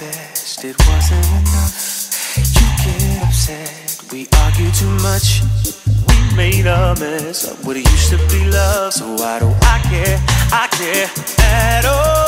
best, it wasn't enough. You get upset, we argue too much. We made a mess of what it used to be love, so why do I care? I care at all.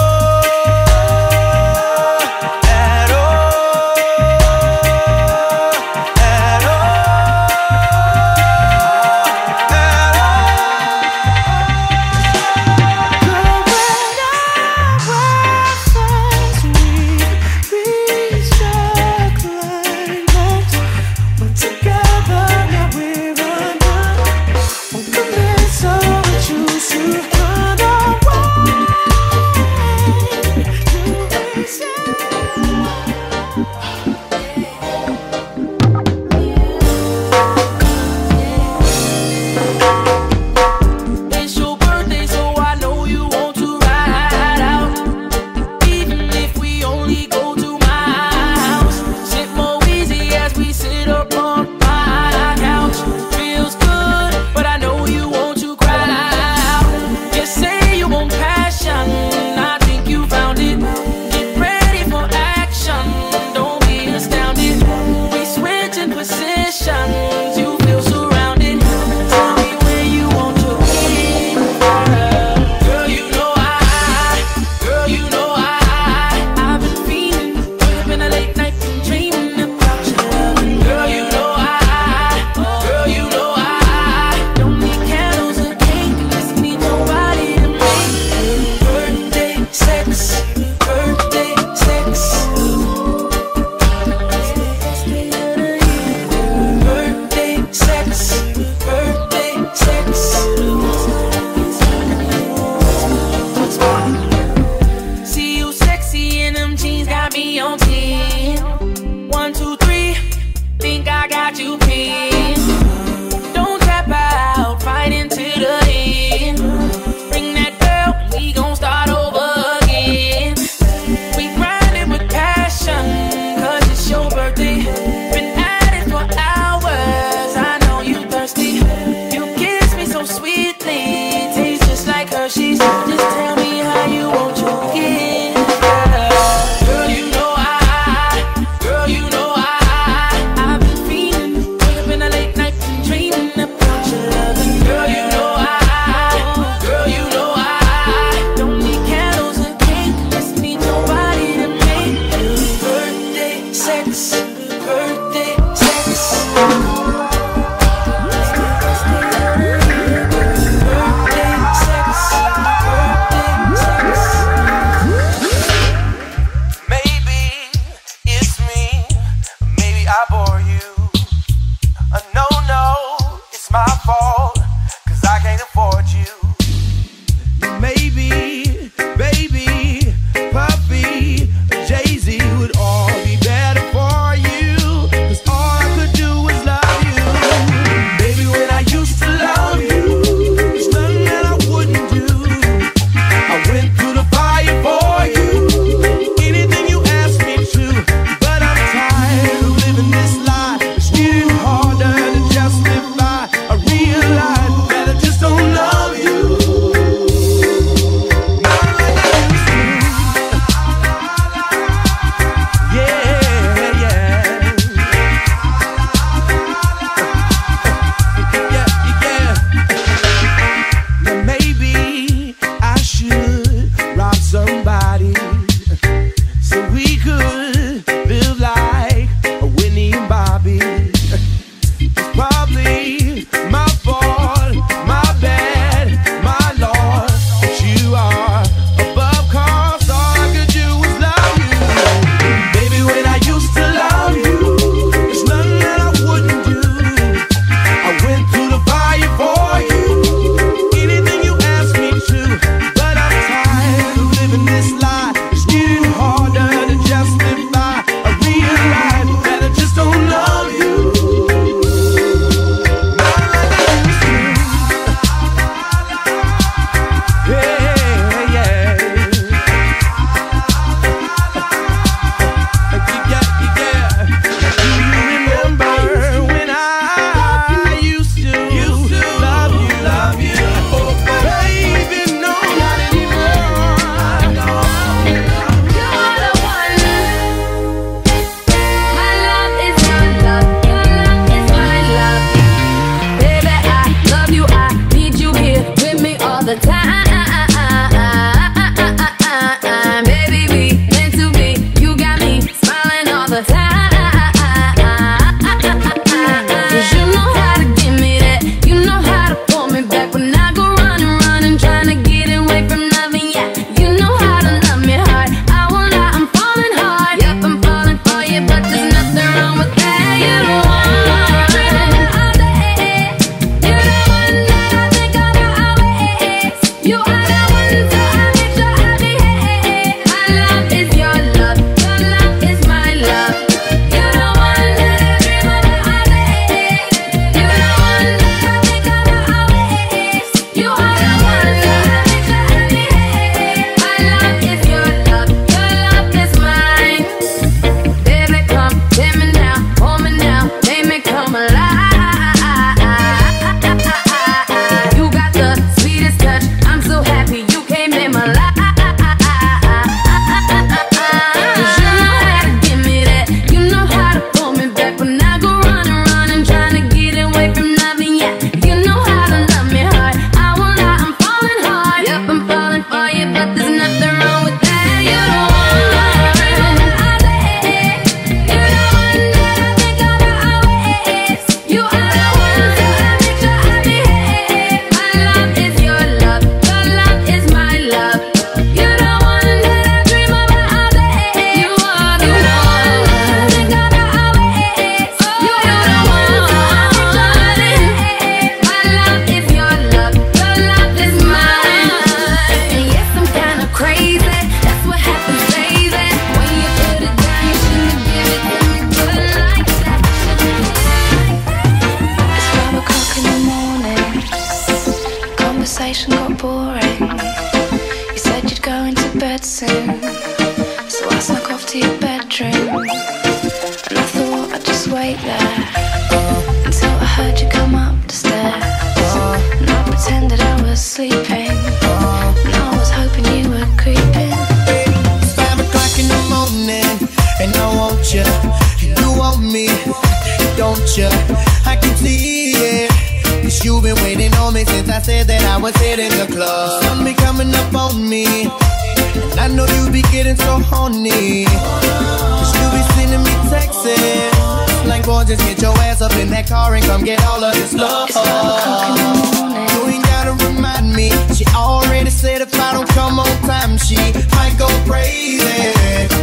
ass up in that car and come get all of this love. You ain't gotta remind me. She already said if I don't come on time, she might go crazy.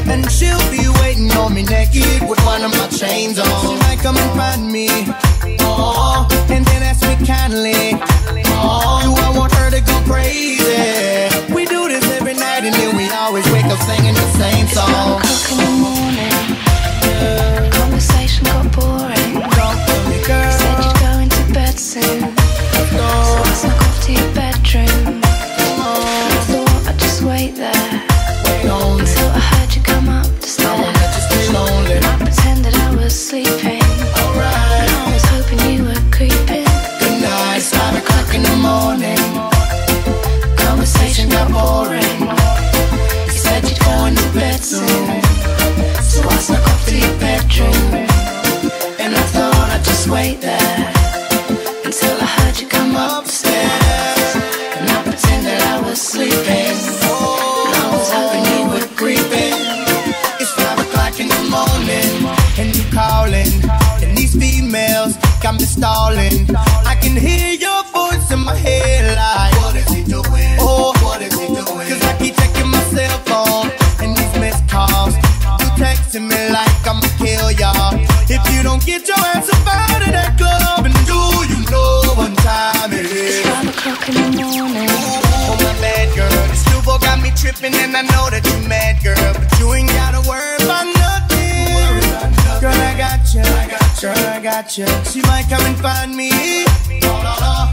And she'll be waiting on me naked with one of my chains on. She might come and find me. Oh, and then ask me kindly. Oh, do I want her to go crazy? We do this every night and then we always wake up singing the same song. o'clock in the morning. Oh, my bad girl. This Nuvo got me tripping, and I know that you're mad, girl. But you ain't gotta worry about nothing. Worry about nothing. Girl, I got you. I got you. Girl, I got you. She might come and find me. Oh, no, no.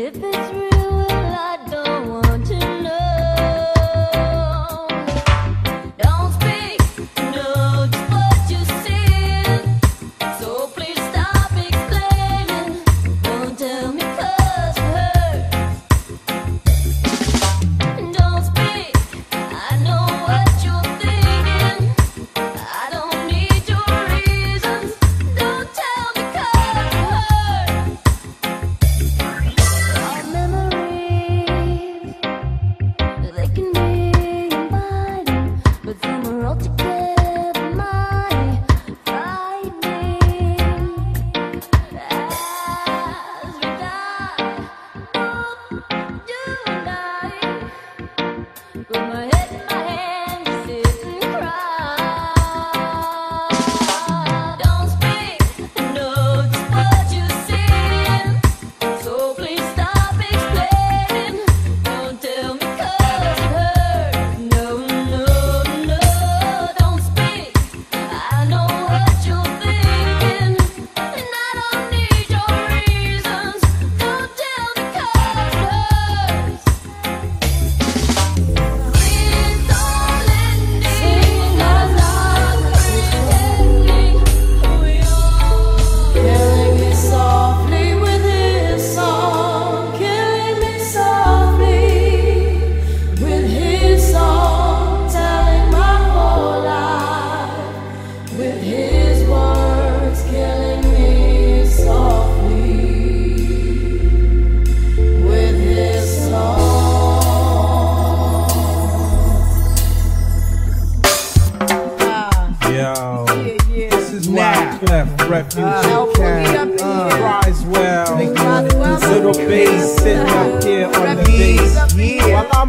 dipping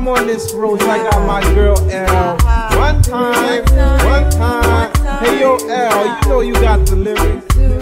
I'm on this road, I got my girl L. One time, one time. Hey yo L, you know you got the lyrics.